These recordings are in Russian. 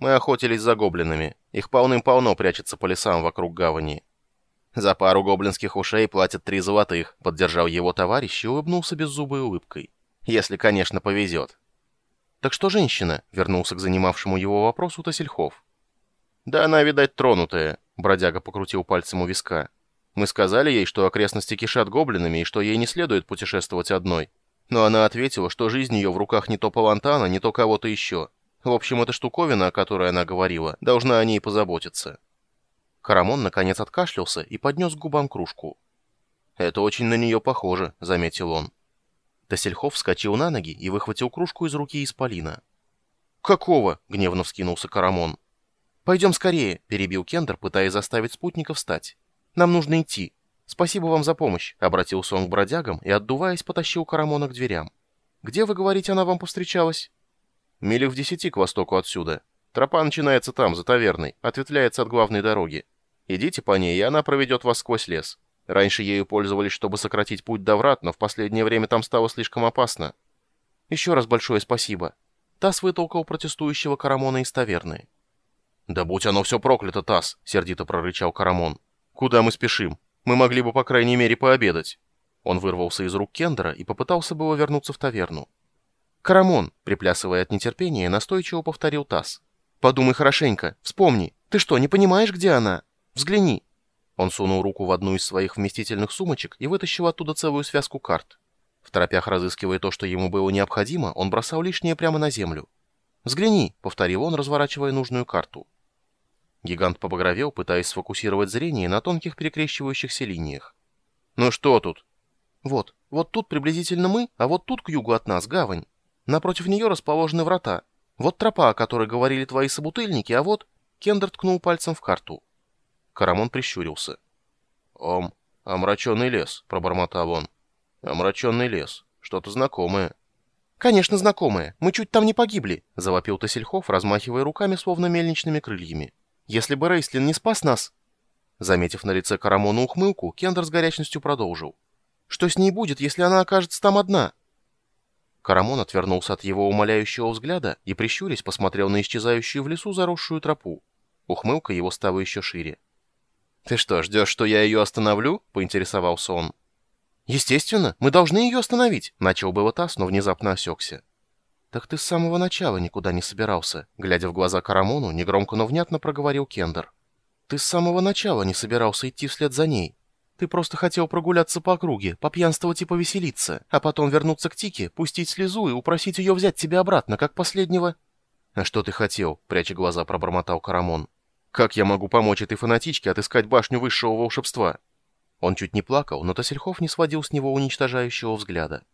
Мы охотились за гоблинами. Их полным-полно прячется по лесам вокруг гавани. За пару гоблинских ушей платят три золотых, поддержал его товарищ и улыбнулся беззубой улыбкой. Если, конечно, повезет. «Так что женщина?» — вернулся к занимавшему его вопросу Тасельхов. «Да она, видать, тронутая», — бродяга покрутил пальцем у виска. «Мы сказали ей, что окрестности кишат гоблинами и что ей не следует путешествовать одной. Но она ответила, что жизнь ее в руках не то Палантана, не то кого-то еще. В общем, эта штуковина, о которой она говорила, должна о ней позаботиться». Карамон наконец откашлялся и поднес к губам кружку. «Это очень на нее похоже», — заметил он. Тасельхов вскочил на ноги и выхватил кружку из руки Исполина. «Какого?» — гневно вскинулся Карамон. «Пойдем скорее», — перебил Кендер, пытаясь заставить спутника встать. «Нам нужно идти. Спасибо вам за помощь», — обратился он к бродягам и, отдуваясь, потащил Карамона к дверям. «Где, вы говорите, она вам повстречалась?» «Милях в десяти к востоку отсюда. Тропа начинается там, за таверной, ответвляется от главной дороги. Идите по ней, и она проведет вас сквозь лес. Раньше ею пользовались, чтобы сократить путь до врат, но в последнее время там стало слишком опасно. Еще раз большое спасибо. Тасс вытолкал протестующего Карамона из таверны. «Да будь оно все проклято, Тасс!» — сердито прорычал Карамон. «Куда мы спешим? Мы могли бы, по крайней мере, пообедать». Он вырвался из рук Кендера и попытался было вернуться в таверну. «Карамон!» — приплясывая от нетерпения, настойчиво повторил Тасс. «Подумай хорошенько. Вспомни. Ты что, не понимаешь, где она? Взгляни!» Он сунул руку в одну из своих вместительных сумочек и вытащил оттуда целую связку карт. В торопях разыскивая то, что ему было необходимо, он бросал лишнее прямо на землю. «Взгляни», — повторил он, разворачивая нужную карту. Гигант побагровел, пытаясь сфокусировать зрение на тонких перекрещивающихся линиях. «Ну что тут?» «Вот, вот тут приблизительно мы, а вот тут к югу от нас гавань. Напротив нее расположены врата. Вот тропа, о которой говорили твои собутыльники, а вот...» Кендер ткнул пальцем в карту. Карамон прищурился. «Ом, омраченный лес», — пробормотал он. «Омраченный лес. Что-то знакомое». «Конечно, знакомое. Мы чуть там не погибли», — завопил Тасельхов, размахивая руками, словно мельничными крыльями. «Если бы Рейслин не спас нас...» Заметив на лице Карамона ухмылку, Кендер с горячностью продолжил. «Что с ней будет, если она окажется там одна?» Карамон отвернулся от его умоляющего взгляда и, прищурясь, посмотрел на исчезающую в лесу заросшую тропу. Ухмылка его стала еще шире. «Ты что, ждешь, что я ее остановлю?» — поинтересовался он. «Естественно, мы должны ее остановить», — начал было Тасс, но внезапно осекся. «Так ты с самого начала никуда не собирался», — глядя в глаза Карамону, негромко, но внятно проговорил Кендер. «Ты с самого начала не собирался идти вслед за ней. Ты просто хотел прогуляться по округе, попьянствовать и повеселиться, а потом вернуться к Тике, пустить слезу и упросить ее взять тебя обратно, как последнего...» «А что ты хотел?» — пряча глаза, пробормотал Карамон. Как я могу помочь этой фанатичке отыскать башню высшего волшебства? Он чуть не плакал, но Тасельхов не сводил с него уничтожающего взгляда.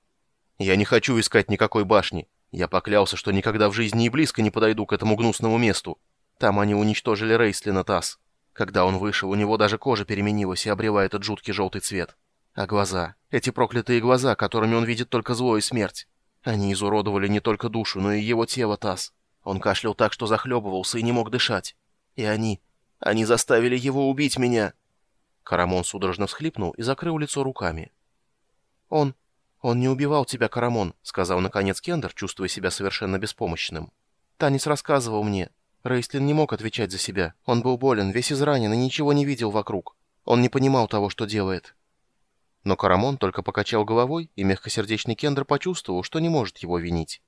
Я не хочу искать никакой башни. Я поклялся, что никогда в жизни и близко не подойду к этому гнусному месту. Там они уничтожили Рейслина Тасс. Когда он вышел, у него даже кожа переменилась и обрела этот жуткий желтый цвет. А глаза, эти проклятые глаза, которыми он видит только зло и смерть. Они изуродовали не только душу, но и его тело Тасс. Он кашлял так, что захлебывался и не мог дышать. И они... Они заставили его убить меня!» Карамон судорожно всхлипнул и закрыл лицо руками. «Он... он не убивал тебя, Карамон», — сказал наконец Кендер, чувствуя себя совершенно беспомощным. «Танис рассказывал мне. Рейслин не мог отвечать за себя. Он был болен, весь изранен и ничего не видел вокруг. Он не понимал того, что делает». Но Карамон только покачал головой, и мягкосердечный Кендер почувствовал, что не может его винить.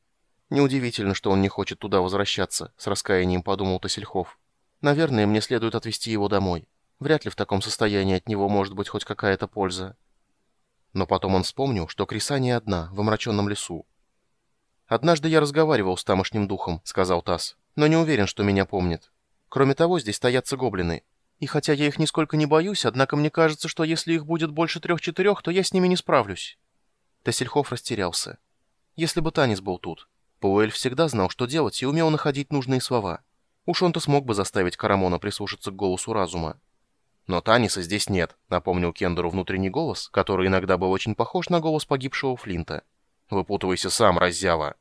«Неудивительно, что он не хочет туда возвращаться», — с раскаянием подумал Тасельхов. Наверное, мне следует отвезти его домой. Вряд ли в таком состоянии от него может быть хоть какая-то польза. Но потом он вспомнил, что Криса не одна, в омраченном лесу. «Однажды я разговаривал с тамошним духом», — сказал Тасс, «но не уверен, что меня помнит. Кроме того, здесь стоятся гоблины. И хотя я их нисколько не боюсь, однако мне кажется, что если их будет больше трех-четырех, то я с ними не справлюсь». Тассельхоф растерялся. Если бы Танис был тут. Пауэль всегда знал, что делать, и умел находить нужные слова. Уж он-то смог бы заставить Карамона прислушаться к голосу разума. «Но Таниса здесь нет», — напомнил Кендеру внутренний голос, который иногда был очень похож на голос погибшего Флинта. «Выпутывайся сам, раззява!»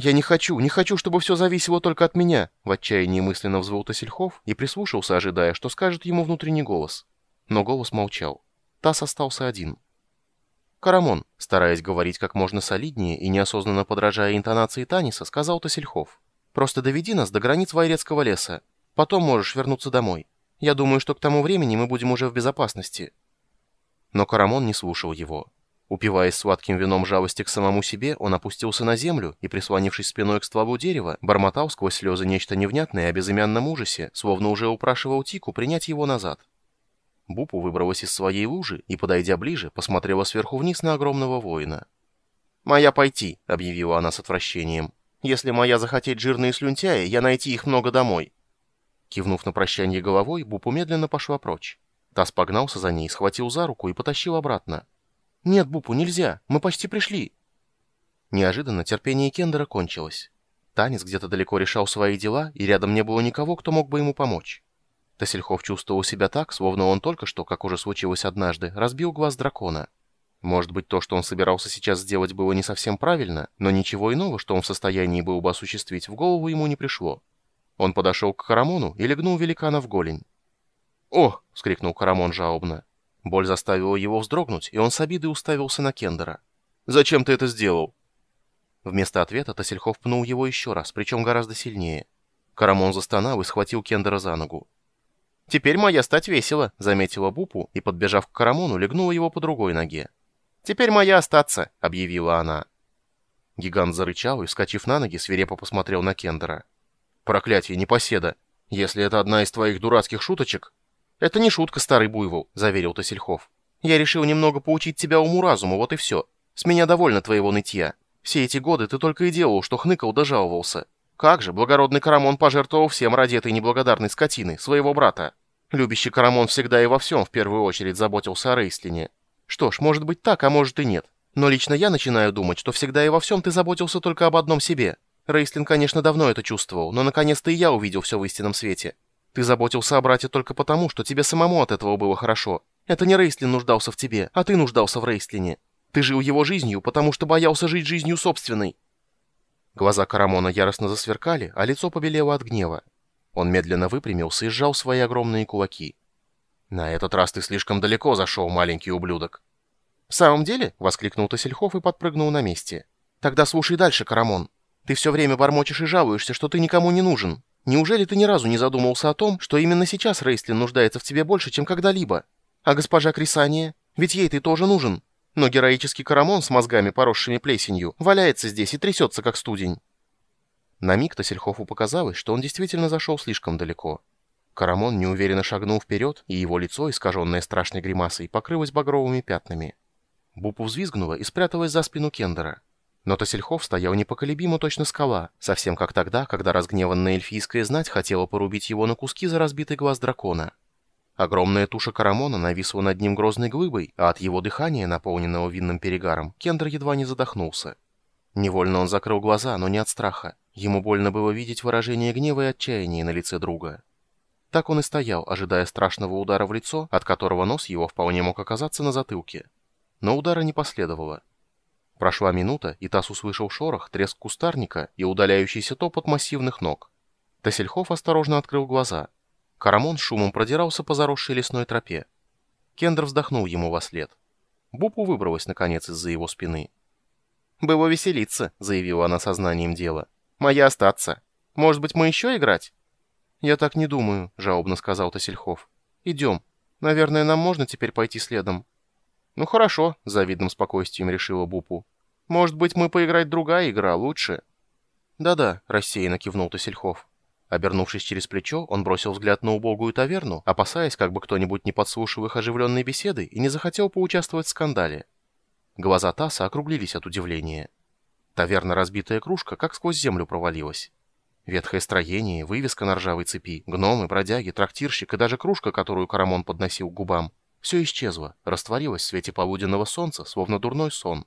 «Я не хочу, не хочу, чтобы все зависело только от меня!» В отчаянии мысленно взвыл Тасельхов и прислушался, ожидая, что скажет ему внутренний голос. Но голос молчал. Тасс остался один. «Карамон», стараясь говорить как можно солиднее и неосознанно подражая интонации Таниса, сказал Тасельхов. Просто доведи нас до границ Вайрецкого леса. Потом можешь вернуться домой. Я думаю, что к тому времени мы будем уже в безопасности». Но Карамон не слушал его. Упиваясь сладким вином жалости к самому себе, он опустился на землю и, прислонившись спиной к стволу дерева, бормотал сквозь слезы нечто невнятное о безымянном ужасе, словно уже упрашивал Тику принять его назад. Бупу выбралась из своей лужи и, подойдя ближе, посмотрела сверху вниз на огромного воина. «Моя пойти», — объявила она с отвращением. «Если моя захотеть жирные слюнтяи, я найти их много домой». Кивнув на прощание головой, Бупу медленно пошла прочь. Тасс погнался за ней, схватил за руку и потащил обратно. «Нет, Бупу, нельзя! Мы почти пришли!» Неожиданно терпение Кендера кончилось. Танец где-то далеко решал свои дела, и рядом не было никого, кто мог бы ему помочь. Тасельхов чувствовал себя так, словно он только что, как уже случилось однажды, разбил глаз дракона. Может быть, то, что он собирался сейчас сделать, было не совсем правильно, но ничего иного, что он в состоянии был бы осуществить, в голову ему не пришло. Он подошел к Карамону и легнул великана в голень. «О!» — вскрикнул Карамон жалобно. Боль заставила его вздрогнуть, и он с обидой уставился на Кендера. «Зачем ты это сделал?» Вместо ответа Тасельхов пнул его еще раз, причем гораздо сильнее. Карамон застонал и схватил Кендера за ногу. «Теперь моя стать весело», — заметила Бупу, и, подбежав к Карамону, легнула его по другой ноге. «Теперь моя остаться», — объявила она. Гигант зарычал и, вскочив на ноги, свирепо посмотрел на Кендера. «Проклятие, непоседа! Если это одна из твоих дурацких шуточек, «Это не шутка, старый буйвол», — заверил Тосельхов. «Я решил немного поучить тебя уму-разуму, вот и все. С меня довольно твоего нытья. Все эти годы ты только и делал, что хныкал да жаловался. Как же, благородный Карамон пожертвовал всем ради этой неблагодарной скотины, своего брата. Любящий Карамон всегда и во всем в первую очередь заботился о Рейслине. Что ж, может быть так, а может и нет. Но лично я начинаю думать, что всегда и во всем ты заботился только об одном себе. Рейслин, конечно, давно это чувствовал, но наконец-то и я увидел все в истинном свете. Ты заботился о брате только потому, что тебе самому от этого было хорошо. Это не Рейслин нуждался в тебе, а ты нуждался в Рейслине. Ты жил его жизнью, потому что боялся жить жизнью собственной». Глаза Карамона яростно засверкали, а лицо побелело от гнева. Он медленно выпрямился и сжал свои огромные кулаки. «На этот раз ты слишком далеко зашел, маленький ублюдок». «В самом деле?» — воскликнул Тасельхов и подпрыгнул на месте. «Тогда слушай дальше, Карамон. Ты все время бормочешь и жалуешься, что ты никому не нужен. Неужели ты ни разу не задумался о том, что именно сейчас Рейстлин нуждается в тебе больше, чем когда-либо? А госпожа Крисания? Ведь ей ты тоже нужен. Но героический Карамон с мозгами, поросшими плесенью, валяется здесь и трясется, как студень. На миг Тассельхофу показалось, что он действительно зашел слишком далеко. Карамон неуверенно шагнул вперед, и его лицо, искаженное страшной гримасой, покрылось багровыми пятнами. Бупу взвизгнула и спряталась за спину Кендера. Но Тосельхов стоял непоколебимо точно скала, совсем как тогда, когда разгневанная эльфийская знать хотела порубить его на куски за разбитый глаз дракона. Огромная туша Карамона нависла над ним грозной глыбой, а от его дыхания, наполненного винным перегаром, Кендер едва не задохнулся. Невольно он закрыл глаза, но не от страха. Ему больно было видеть выражение гнева и отчаяния на лице друга. Так он и стоял, ожидая страшного удара в лицо, от которого нос его вполне мог оказаться на затылке. Но удара не последовало. Прошла минута, и Тасс услышал шорох, треск кустарника и удаляющийся топот массивных ног. Тассельхоф осторожно открыл глаза. Карамон шумом продирался по заросшей лесной тропе. Кендер вздохнул ему во след. Бупу выбралась, наконец, из-за его спины. «Было веселиться», — заявила она сознанием дела. «Моя остаться. Может быть, мы еще играть?» «Я так не думаю», — жалобно сказал Тассельхоф. «Идем. Наверное, нам можно теперь пойти следом». «Ну хорошо», — завидным спокойствием решила Бупу. «Может быть, мы поиграть другая игра лучше?» «Да-да», — рассеянно кивнул Тосельхов. Обернувшись через плечо, он бросил взгляд на убогую таверну, опасаясь, как бы кто-нибудь не подслушал их оживленной беседы и не захотел поучаствовать в скандале. Глаза Таса округлились от удивления. Таверна разбитая кружка, как сквозь землю провалилась. Ветхое строение, вывеска на ржавой цепи, гномы, бродяги, трактирщик и даже кружка, которую Карамон подносил к губам — все исчезло, растворилось в свете полуденного солнца, словно дурной сон.